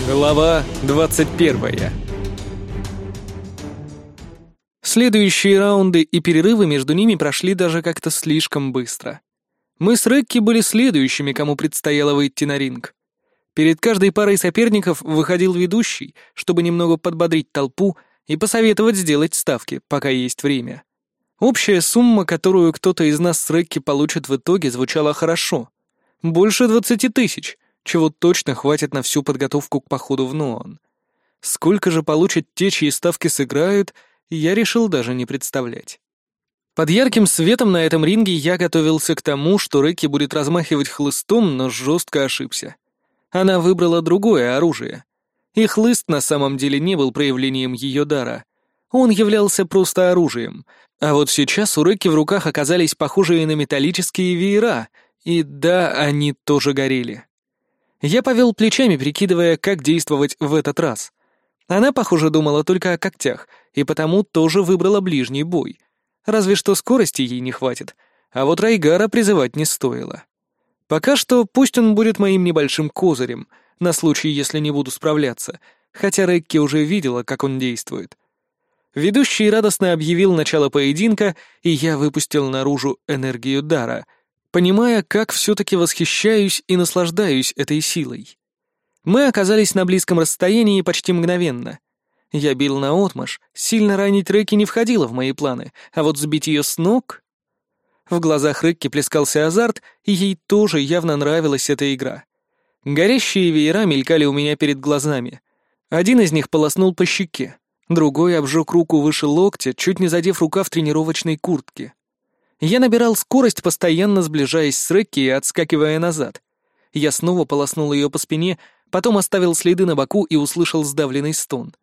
Глава 21 Следующие раунды и перерывы между ними прошли даже как-то слишком быстро. Мы с Рекки были следующими, кому предстояло выйти на ринг. Перед каждой парой соперников выходил ведущий, чтобы немного подбодрить толпу и посоветовать сделать ставки, пока есть время. Общая сумма, которую кто-то из нас с Рекки получит в итоге, звучала хорошо. Больше двадцати тысяч, чего точно хватит на всю подготовку к походу в Нуан. Сколько же получат те, чьи ставки сыграют, я решил даже не представлять. Под ярким светом на этом ринге я готовился к тому, что Рэки будет размахивать хлыстом, но жестко ошибся. Она выбрала другое оружие. И хлыст на самом деле не был проявлением ее дара. Он являлся просто оружием. А вот сейчас у Рэки в руках оказались похожие на металлические веера, и да, они тоже горели. Я повел плечами, прикидывая, как действовать в этот раз. Она, похоже, думала только о когтях, и потому тоже выбрала ближний бой. Разве что скорости ей не хватит, а вот Райгара призывать не стоило. Пока что пусть он будет моим небольшим козырем, на случай, если не буду справляться, хотя Рекки уже видела, как он действует. Ведущий радостно объявил начало поединка, и я выпустил наружу энергию дара — понимая, как все-таки восхищаюсь и наслаждаюсь этой силой. Мы оказались на близком расстоянии почти мгновенно. Я бил на отмаш, сильно ранить Рэки не входило в мои планы, а вот сбить ее с ног... В глазах Рыкки плескался азарт, и ей тоже явно нравилась эта игра. Горящие веера мелькали у меня перед глазами. Один из них полоснул по щеке, другой обжег руку выше локтя, чуть не задев рука в тренировочной куртке. Я набирал скорость, постоянно сближаясь с Рекки и отскакивая назад. Я снова полоснул ее по спине, потом оставил следы на боку и услышал сдавленный стон.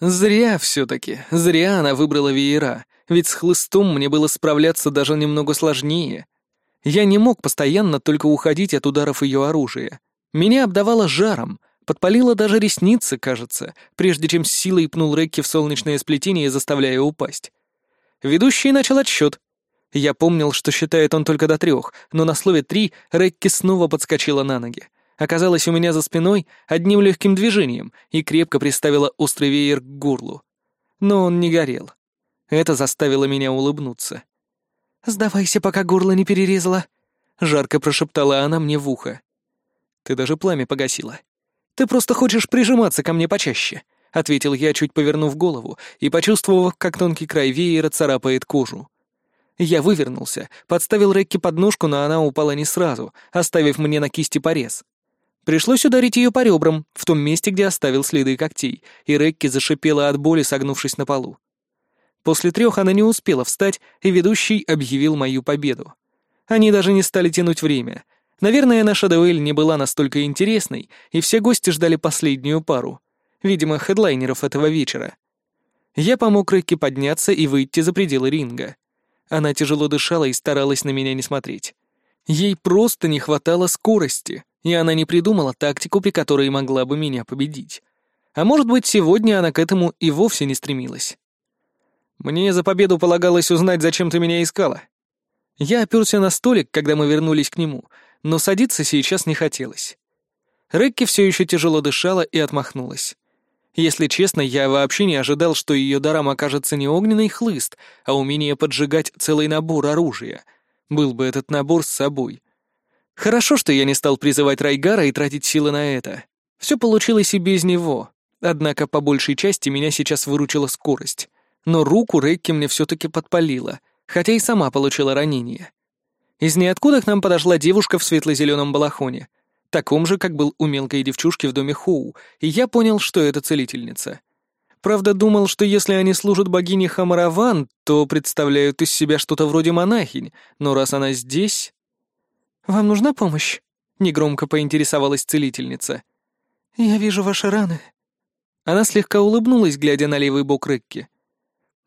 Зря все-таки, зря она выбрала веера, ведь с хлыстом мне было справляться даже немного сложнее. Я не мог постоянно только уходить от ударов ее оружия. Меня обдавало жаром, подпалило даже ресницы, кажется, прежде чем с силой пнул Рекки в солнечное сплетение, заставляя упасть. Ведущий начал отсчет, я помнил, что считает он только до трех, но на слове «три» Рекки снова подскочила на ноги. Оказалась у меня за спиной одним легким движением и крепко приставила острый веер к горлу. Но он не горел. Это заставило меня улыбнуться. «Сдавайся, пока горло не перерезала», — жарко прошептала она мне в ухо. «Ты даже пламя погасила. Ты просто хочешь прижиматься ко мне почаще», — ответил я, чуть повернув голову и почувствовав, как тонкий край веера царапает кожу. Я вывернулся, подставил Рекки подножку, но она упала не сразу, оставив мне на кисти порез. Пришлось ударить ее по ребрам, в том месте, где оставил следы когтей, и Рекки зашипела от боли, согнувшись на полу. После трех она не успела встать, и ведущий объявил мою победу. Они даже не стали тянуть время. Наверное, наша дуэль не была настолько интересной, и все гости ждали последнюю пару. Видимо, хедлайнеров этого вечера. Я помог Рекки подняться и выйти за пределы ринга. Она тяжело дышала и старалась на меня не смотреть. Ей просто не хватало скорости, и она не придумала тактику, при которой могла бы меня победить. А может быть, сегодня она к этому и вовсе не стремилась. Мне за победу полагалось узнать, зачем ты меня искала. Я оперся на столик, когда мы вернулись к нему, но садиться сейчас не хотелось. Рекки все еще тяжело дышала и отмахнулась. Если честно, я вообще не ожидал, что ее даром окажется не огненный хлыст, а умение поджигать целый набор оружия. Был бы этот набор с собой. Хорошо, что я не стал призывать Райгара и тратить силы на это. Все получилось и без него. Однако по большей части меня сейчас выручила скорость. Но руку Рекки мне все-таки подпалила, хотя и сама получила ранение. Из ниоткуда к нам подошла девушка в светло-зеленом балахоне таком же, как был у мелкой девчушки в доме Хоу, и я понял, что это целительница. Правда, думал, что если они служат богине Хамараван, то представляют из себя что-то вроде монахинь, но раз она здесь... «Вам нужна помощь?» — негромко поинтересовалась целительница. «Я вижу ваши раны». Она слегка улыбнулась, глядя на левый бок Рекки.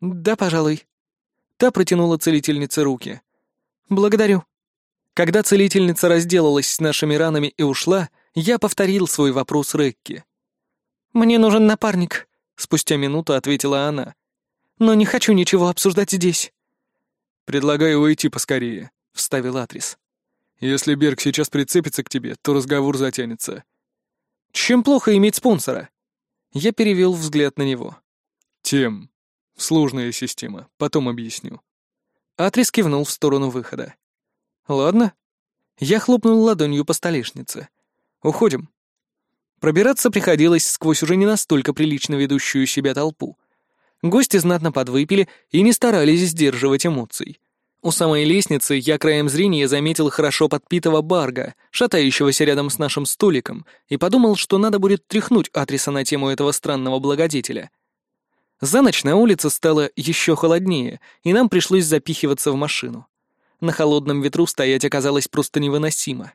«Да, пожалуй». Та протянула целительнице руки. «Благодарю». Когда целительница разделалась с нашими ранами и ушла, я повторил свой вопрос Рекки. «Мне нужен напарник», — спустя минуту ответила она. «Но не хочу ничего обсуждать здесь». «Предлагаю уйти поскорее», — вставил Атрис. «Если Берг сейчас прицепится к тебе, то разговор затянется». Чем плохо иметь спонсора? Я перевел взгляд на него. Тем. Сложная система, потом объясню. Атрис кивнул в сторону выхода. Ладно. Я хлопнул ладонью по столешнице. Уходим. Пробираться приходилось сквозь уже не настолько прилично ведущую себя толпу. Гости знатно подвыпили и не старались сдерживать эмоций. У самой лестницы я краем зрения заметил хорошо подпитого барга, шатающегося рядом с нашим столиком, и подумал, что надо будет тряхнуть адреса на тему этого странного благодетеля. За ночь на улице стало еще холоднее, и нам пришлось запихиваться в машину. На холодном ветру стоять оказалось просто невыносимо.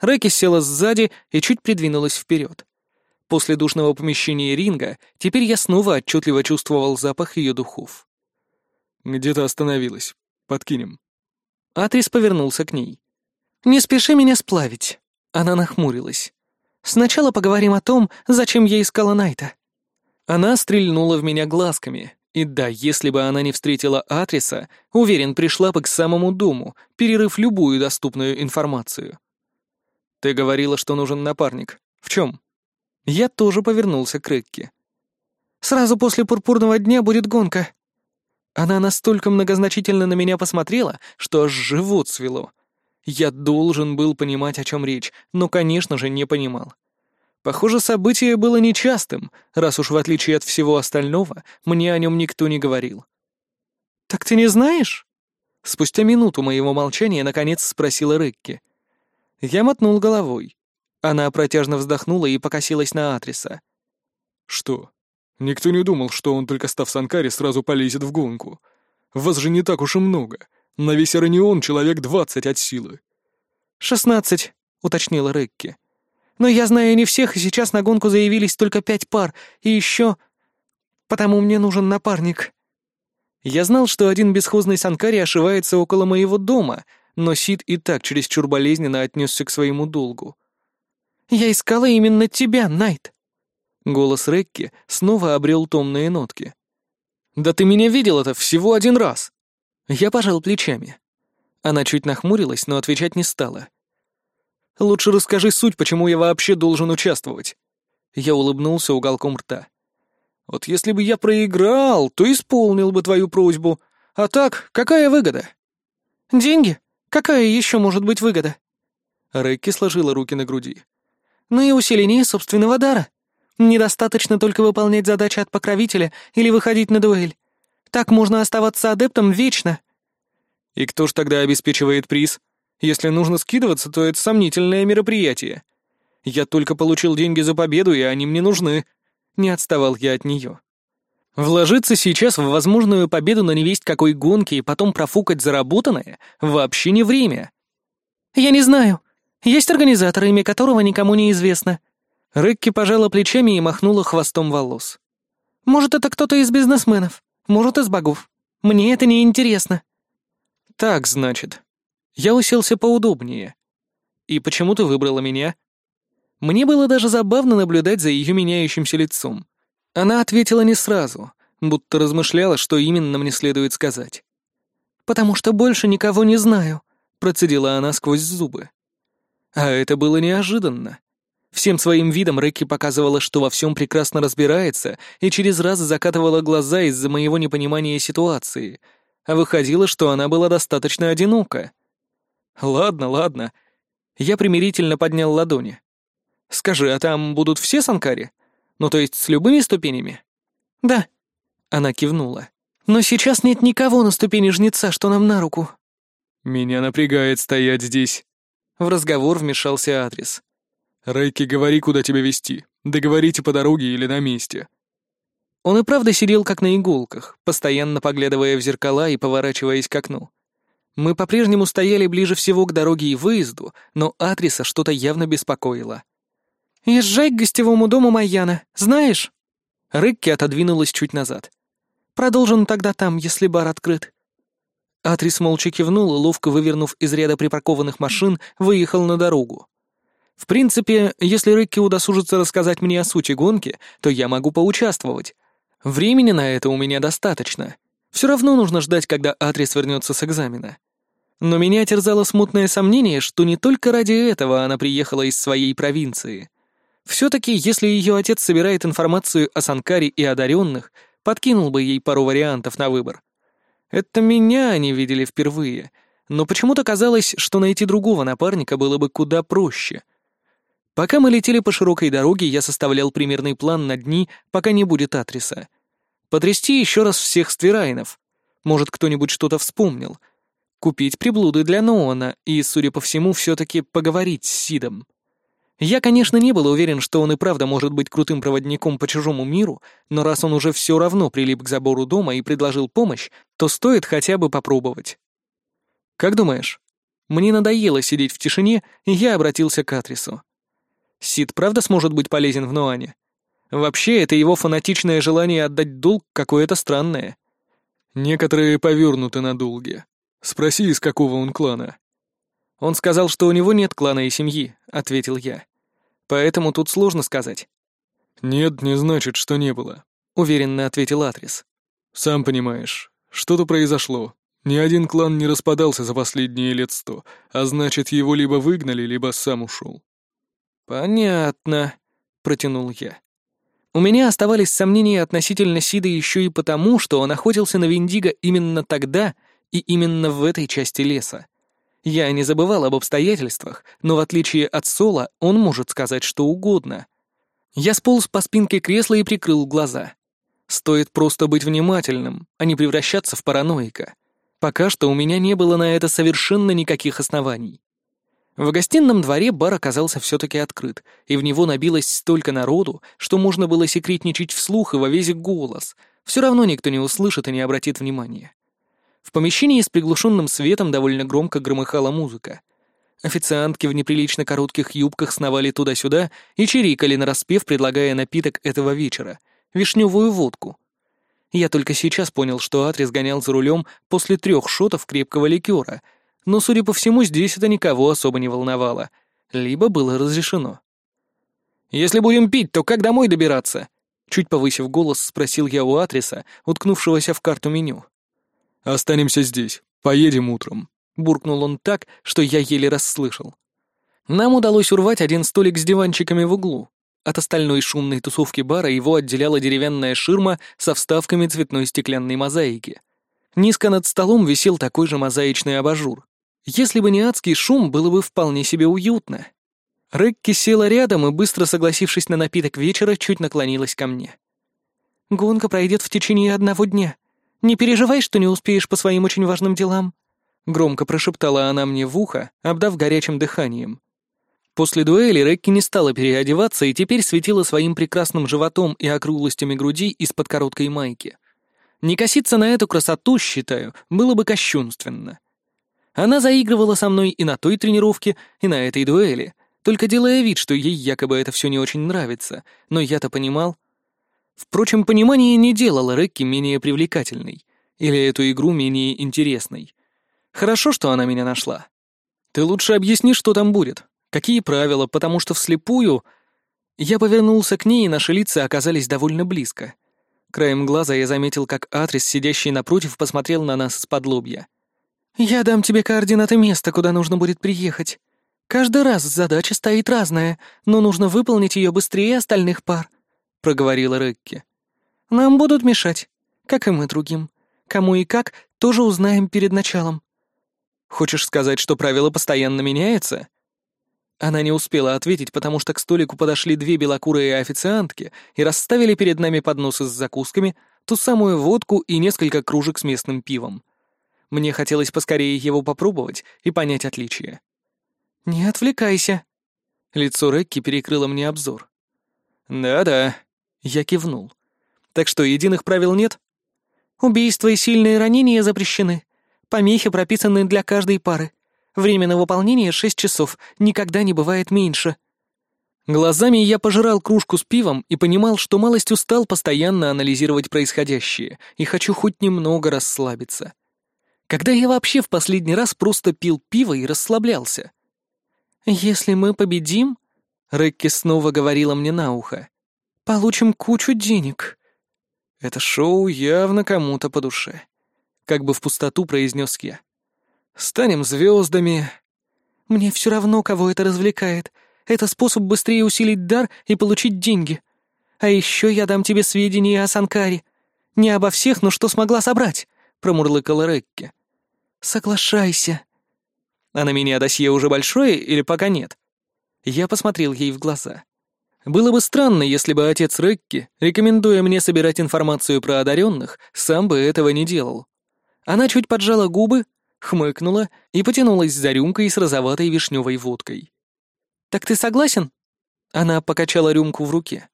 Рэки села сзади и чуть придвинулась вперед. После душного помещения ринга теперь я снова отчетливо чувствовал запах ее духов. «Где-то остановилась. Подкинем». Атрис повернулся к ней. «Не спеши меня сплавить». Она нахмурилась. «Сначала поговорим о том, зачем я искала Найта». Она стрельнула в меня глазками, и да, если бы она не встретила Атриса, уверен, пришла бы к самому дому, перерыв любую доступную информацию. «Ты говорила, что нужен напарник. В чем?» Я тоже повернулся к Рекке. «Сразу после пурпурного дня будет гонка», она настолько многозначительно на меня посмотрела, что аж живот свело. Я должен был понимать, о чем речь, но, конечно же, не понимал. Похоже, событие было нечастым, раз уж в отличие от всего остального, мне о нем никто не говорил. «Так ты не знаешь?» Спустя минуту моего молчания наконец спросила Рекки. Я мотнул головой. Она протяжно вздохнула и покосилась на адреса. «Что?» Никто не думал, что он, только став Санкари, сразу полезет в гонку. Вас же не так уж и много. На весь Аранион человек двадцать от силы». «Шестнадцать», — уточнила Рекки. «Но я знаю не всех, и сейчас на гонку заявились только пять пар, и еще... Потому мне нужен напарник». Я знал, что один бесхозный Санкари ошивается около моего дома, но Сид и так чересчур болезненно отнесся к своему долгу. «Я искала именно тебя, Найт», Голос Рекки снова обрел томные нотки. «Да ты меня видел это всего один раз!» Я пожал плечами. Она чуть нахмурилась, но отвечать не стала. «Лучше расскажи суть, почему я вообще должен участвовать». Я улыбнулся уголком рта. «Вот если бы я проиграл, то исполнил бы твою просьбу. А так, какая выгода?» «Деньги? Какая еще может быть выгода?» Рекки сложила руки на груди. «Ну и усиление собственного дара. Недостаточно только выполнять задачи от покровителя или выходить на дуэль. Так можно оставаться адептом вечно. И кто ж тогда обеспечивает приз? Если нужно скидываться, то это сомнительное мероприятие. Я только получил деньги за победу, и они мне нужны. Не отставал я от нее. Вложиться сейчас в возможную победу на невесть какой гонке и потом профукать заработанное вообще не время. Я не знаю. Есть организатор, имя которого никому не известно. Рекки пожала плечами и махнула хвостом волос. «Может, это кто-то из бизнесменов, может, из богов. Мне это не интересно». «Так, значит». Я уселся поудобнее. «И почему ты выбрала меня?» Мне было даже забавно наблюдать за ее меняющимся лицом. Она ответила не сразу, будто размышляла, что именно мне следует сказать. «Потому что больше никого не знаю», — процедила она сквозь зубы. А это было неожиданно. Всем своим видом Рэкки показывала, что во всем прекрасно разбирается, и через раз закатывала глаза из-за моего непонимания ситуации. А выходило, что она была достаточно одинока. «Ладно, ладно». Я примирительно поднял ладони. «Скажи, а там будут все санкари? Ну, то есть с любыми ступенями?» «Да». Она кивнула. «Но сейчас нет никого на ступени жнеца, что нам на руку». «Меня напрягает стоять здесь». В разговор вмешался адрес. «Рейки, говори, куда тебя вести. Договорите по дороге или на месте». Он и правда сидел как на иголках, постоянно поглядывая в зеркала и поворачиваясь к окну. Мы по-прежнему стояли ближе всего к дороге и выезду, но адреса что-то явно беспокоило. «Езжай к гостевому дому Майяна, знаешь?» Рыкки отодвинулась чуть назад. «Продолжим тогда там, если бар открыт». Атрис молча кивнул и, ловко вывернув из ряда припаркованных машин, выехал на дорогу. В принципе, если Рикки удосужится рассказать мне о сути гонки, то я могу поучаствовать. Времени на это у меня достаточно. Все равно нужно ждать, когда Атрис вернется с экзамена. Но меня терзало смутное сомнение, что не только ради этого она приехала из своей провинции. Все-таки, если ее отец собирает информацию о Санкаре и одаренных, подкинул бы ей пару вариантов на выбор. Это меня они видели впервые, но почему-то казалось, что найти другого напарника было бы куда проще. Пока мы летели по широкой дороге, я составлял примерный план на дни, пока не будет адреса. Потрясти еще раз всех ствирайнов. Может, кто-нибудь что-то вспомнил. Купить приблуды для Ноана и, судя по всему, все-таки поговорить с Сидом. Я, конечно, не был уверен, что он и правда может быть крутым проводником по чужому миру, но раз он уже все равно прилип к забору дома и предложил помощь, то стоит хотя бы попробовать. «Как думаешь?» Мне надоело сидеть в тишине, и я обратился к Атрису. Сид правда сможет быть полезен в Нуане? Вообще, это его фанатичное желание отдать долг какое-то странное. Некоторые повернуты на долге. Спроси, из какого он клана. Он сказал, что у него нет клана и семьи, ответил я. Поэтому тут сложно сказать. «Нет, не значит, что не было», — уверенно ответил Атрис. «Сам понимаешь, что-то произошло. Ни один клан не распадался за последние лет сто, а значит, его либо выгнали, либо сам ушел». «Понятно», — протянул я. У меня оставались сомнения относительно Сида еще и потому, что он охотился на Виндиго именно тогда и именно в этой части леса. Я не забывал об обстоятельствах, но в отличие от Сола, он может сказать что угодно. Я сполз по спинке кресла и прикрыл глаза. Стоит просто быть внимательным, а не превращаться в параноика. Пока что у меня не было на это совершенно никаких оснований. В гостином дворе бар оказался все-таки открыт, и в него набилось столько народу, что можно было секретничать вслух и во весь голос. Все равно никто не услышит и не обратит внимания. В помещении с приглушенным светом довольно громко громыхала музыка. Официантки в неприлично коротких юбках сновали туда-сюда и чирикали нараспев, предлагая напиток этого вечера — вишневую водку. Я только сейчас понял, что Атрис гонял за рулем после трех шотов крепкого ликера, но, судя по всему, здесь это никого особо не волновало, либо было разрешено. «Если будем пить, то как домой добираться?» Чуть повысив голос, спросил я у Атриса, уткнувшегося в карту меню. «Останемся здесь. Поедем утром», — буркнул он так, что я еле расслышал. Нам удалось урвать один столик с диванчиками в углу. От остальной шумной тусовки бара его отделяла деревянная ширма со вставками цветной стеклянной мозаики. Низко над столом висел такой же мозаичный абажур. Если бы не адский шум, было бы вполне себе уютно. Рекки села рядом и, быстро согласившись на напиток вечера, чуть наклонилась ко мне. «Гонка пройдет в течение одного дня. «Не переживай, что не успеешь по своим очень важным делам», — громко прошептала она мне в ухо, обдав горячим дыханием. После дуэли Рекки не стала переодеваться и теперь светила своим прекрасным животом и округлостями груди из-под короткой майки. Не коситься на эту красоту, считаю, было бы кощунственно. Она заигрывала со мной и на той тренировке, и на этой дуэли, только делая вид, что ей якобы это все не очень нравится, но я-то понимал, Впрочем, понимание не делало Рекки менее привлекательной или эту игру менее интересной. Хорошо, что она меня нашла. Ты лучше объясни, что там будет, какие правила, потому что вслепую... Я повернулся к ней, и наши лица оказались довольно близко. Краем глаза я заметил, как Атрис, сидящий напротив, посмотрел на нас из-под лобья. «Я дам тебе координаты места, куда нужно будет приехать. Каждый раз задача стоит разная, но нужно выполнить ее быстрее остальных пар проговорила Рекки. «Нам будут мешать, как и мы другим. Кому и как, тоже узнаем перед началом». «Хочешь сказать, что правила постоянно меняются?» Она не успела ответить, потому что к столику подошли две белокурые официантки и расставили перед нами подносы с закусками, ту самую водку и несколько кружек с местным пивом. Мне хотелось поскорее его попробовать и понять отличия. «Не отвлекайся». Лицо Рекки перекрыло мне обзор. «Да-да», я кивнул. «Так что, единых правил нет?» «Убийства и сильные ранения запрещены. Помехи прописаны для каждой пары. Время на выполнение — шесть часов, никогда не бывает меньше». Глазами я пожирал кружку с пивом и понимал, что малость устал постоянно анализировать происходящее и хочу хоть немного расслабиться. Когда я вообще в последний раз просто пил пиво и расслаблялся? «Если мы победим...» — Рекки снова говорила мне на ухо. Получим кучу денег». Это шоу явно кому-то по душе. Как бы в пустоту произнес я. «Станем звездами». «Мне все равно, кого это развлекает. Это способ быстрее усилить дар и получить деньги. А еще я дам тебе сведения о Санкаре. Не обо всех, но что смогла собрать», — промурлыкала Рекки. «Соглашайся». «А на меня досье уже большое или пока нет?» Я посмотрел ей в глаза. Было бы странно, если бы отец Рекки, рекомендуя мне собирать информацию про одаренных, сам бы этого не делал. Она чуть поджала губы, хмыкнула и потянулась за рюмкой с розоватой вишневой водкой. «Так ты согласен?» Она покачала рюмку в руке.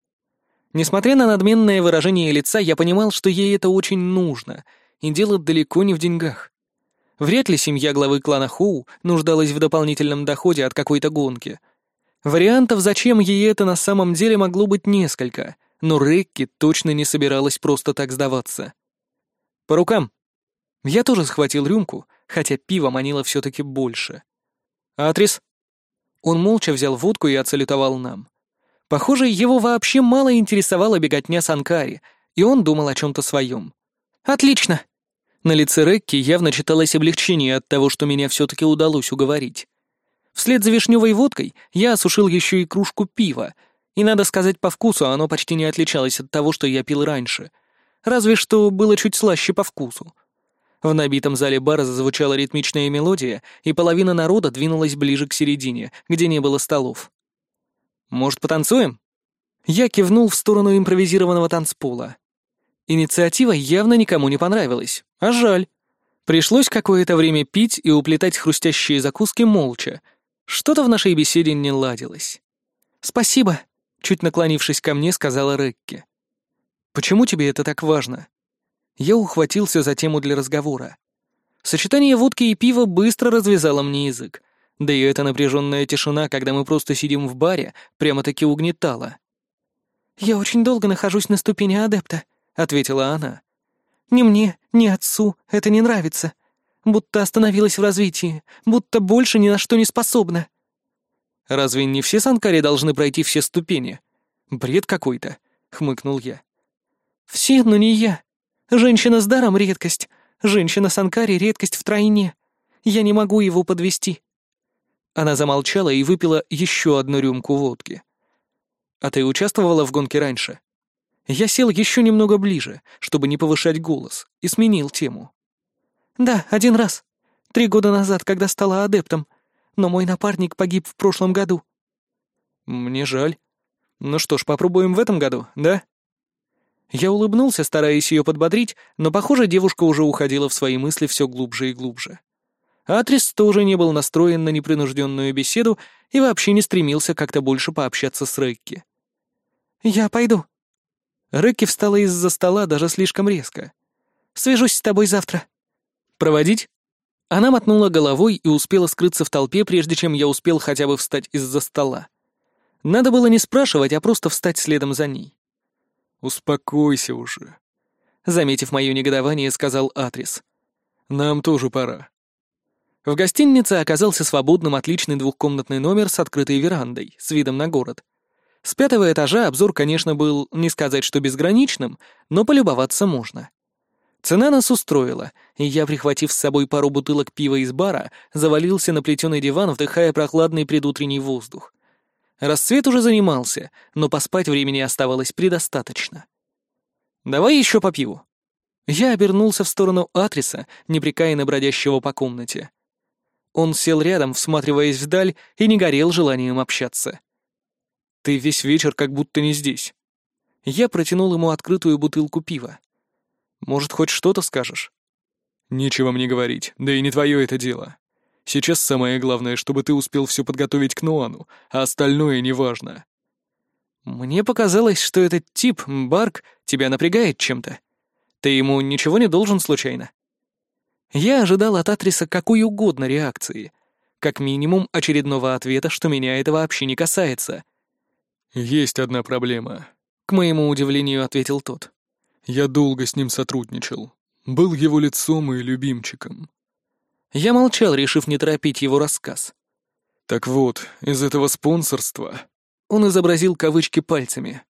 Несмотря на надменное выражение лица, я понимал, что ей это очень нужно, и дело далеко не в деньгах. Вряд ли семья главы клана Хоу нуждалась в дополнительном доходе от какой-то гонки. Вариантов, зачем ей это на самом деле могло быть несколько, но Рекки точно не собиралась просто так сдаваться. «По рукам!» Я тоже схватил рюмку, хотя пиво манило все-таки больше. «Адрес?» Он молча взял водку и отсалютовал нам. Похоже, его вообще мало интересовала беготня Санкари, и он думал о чем-то своем. «Отлично!» На лице Рекки явно читалось облегчение от того, что меня все-таки удалось уговорить. Вслед за вишневой водкой я осушил еще и кружку пива, и, надо сказать, по вкусу оно почти не отличалось от того, что я пил раньше. Разве что было чуть слаще по вкусу. В набитом зале бара зазвучала ритмичная мелодия, и половина народа двинулась ближе к середине, где не было столов. «Может, потанцуем?» Я кивнул в сторону импровизированного танцпола. Инициатива явно никому не понравилась, а жаль. Пришлось какое-то время пить и уплетать хрустящие закуски молча. Что-то в нашей беседе не ладилось. «Спасибо», — чуть наклонившись ко мне, сказала Рекки. «Почему тебе это так важно?» Я ухватился за тему для разговора. Сочетание водки и пива быстро развязало мне язык. Да и эта напряженная тишина, когда мы просто сидим в баре, прямо-таки угнетала. «Я очень долго нахожусь на ступени адепта», — ответила она. «Ни мне, ни отцу это не нравится. Будто остановилась в развитии, будто больше ни на что не способна». «Разве не все санкари должны пройти все ступени? Бред какой-то», — хмыкнул я. «Все, но не я. Женщина с даром — редкость. Женщина с Анкари — редкость втройне. Я не могу его подвести. Она замолчала и выпила еще одну рюмку водки. «А ты участвовала в гонке раньше?» Я сел еще немного ближе, чтобы не повышать голос, и сменил тему. «Да, один раз. Три года назад, когда стала адептом. Но мой напарник погиб в прошлом году». «Мне жаль. Ну что ж, попробуем в этом году, да?» Я улыбнулся, стараясь ее подбодрить, но, похоже, девушка уже уходила в свои мысли все глубже и глубже. Атрис тоже не был настроен на непринужденную беседу и вообще не стремился как-то больше пообщаться с Рэкки. «Я пойду». Рэкки встала из-за стола даже слишком резко. «Свяжусь с тобой завтра». «Проводить?» Она мотнула головой и успела скрыться в толпе, прежде чем я успел хотя бы встать из-за стола. Надо было не спрашивать, а просто встать следом за ней. «Успокойся уже», — заметив мое негодование, сказал Атрис. «Нам тоже пора». В гостинице оказался свободным отличный двухкомнатный номер с открытой верандой, с видом на город. С пятого этажа обзор, конечно, был, не сказать, что безграничным, но полюбоваться можно. Цена нас устроила, и я, прихватив с собой пару бутылок пива из бара, завалился на плетеный диван, вдыхая прохладный предутренний воздух. Рассвет уже занимался, но поспать времени оставалось предостаточно. «Давай еще по пиву». Я обернулся в сторону адреса, непрекаянно бродящего по комнате. Он сел рядом, всматриваясь вдаль, и не горел желанием общаться. «Ты весь вечер как будто не здесь». Я протянул ему открытую бутылку пива. «Может, хоть что-то скажешь?» «Нечего мне говорить, да и не твое это дело. Сейчас самое главное, чтобы ты успел все подготовить к Нуану, а остальное неважно». «Мне показалось, что этот тип, Барк, тебя напрягает чем-то. Ты ему ничего не должен случайно?» Я ожидал от Атриса какой угодно реакции. Как минимум очередного ответа, что меня это вообще не касается. «Есть одна проблема», — к моему удивлению ответил тот. «Я долго с ним сотрудничал. Был его лицом и любимчиком. Я молчал, решив не торопить его рассказ. «Так вот, из этого спонсорства...» Он изобразил кавычки пальцами.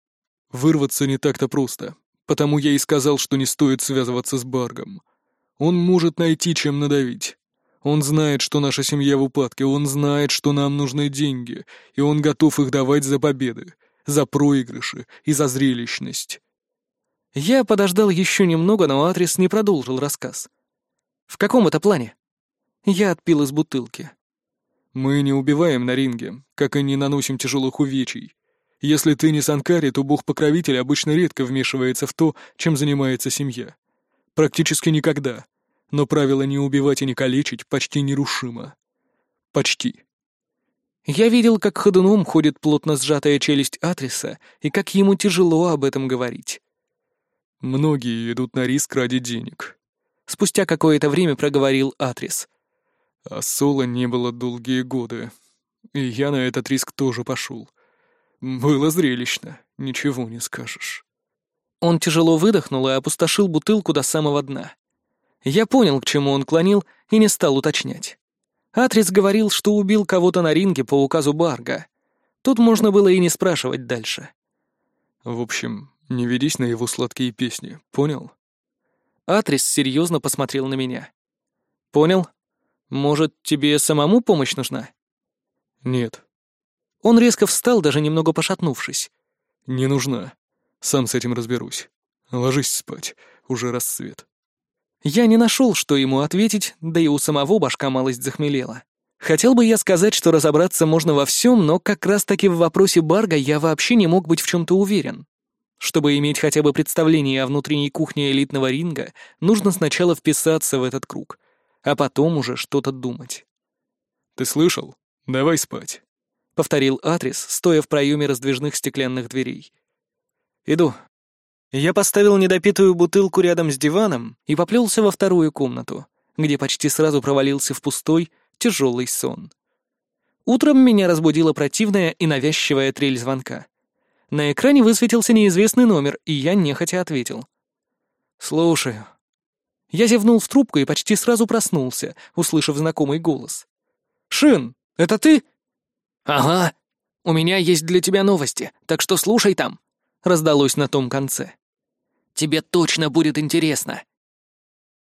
«Вырваться не так-то просто, потому я и сказал, что не стоит связываться с Баргом. Он может найти, чем надавить. Он знает, что наша семья в упадке, он знает, что нам нужны деньги, и он готов их давать за победы, за проигрыши и за зрелищность. Я подождал еще немного, но Атрис не продолжил рассказ. «В каком это плане?» Я отпил из бутылки. «Мы не убиваем на ринге, как и не наносим тяжелых увечий. Если ты не Санкари, то бог-покровитель обычно редко вмешивается в то, чем занимается семья. Практически никогда. Но правило не убивать и не калечить почти нерушимо. Почти. Я видел, как ходуном ходит плотно сжатая челюсть Атриса, и как ему тяжело об этом говорить. Многие идут на риск ради денег. Спустя какое-то время проговорил Атрис. А Соло не было долгие годы. И я на этот риск тоже пошел. Было зрелищно, ничего не скажешь. Он тяжело выдохнул и опустошил бутылку до самого дна. Я понял, к чему он клонил, и не стал уточнять. Атрис говорил, что убил кого-то на ринге по указу Барга. Тут можно было и не спрашивать дальше. В общем, не ведись на его сладкие песни, понял? Атрис серьезно посмотрел на меня. Понял? Может, тебе самому помощь нужна? Нет. Он резко встал, даже немного пошатнувшись. Не нужна. Сам с этим разберусь. Ложись спать, уже рассвет. Я не нашел, что ему ответить, да и у самого башка малость захмелела. Хотел бы я сказать, что разобраться можно во всем, но как раз-таки в вопросе Барга я вообще не мог быть в чем-то уверен. Чтобы иметь хотя бы представление о внутренней кухне элитного ринга, нужно сначала вписаться в этот круг, а потом уже что-то думать. «Ты слышал? Давай спать», — повторил Атрис, стоя в проеме раздвижных стеклянных дверей. «Иду», я поставил недопитую бутылку рядом с диваном и поплелся во вторую комнату, где почти сразу провалился в пустой, тяжелый сон. Утром меня разбудила противная и навязчивая трель звонка. На экране высветился неизвестный номер, и я нехотя ответил. «Слушаю». Я зевнул в трубку и почти сразу проснулся, услышав знакомый голос. «Шин, это ты?» «Ага. У меня есть для тебя новости, так что слушай там», — раздалось на том конце. «Тебе точно будет интересно.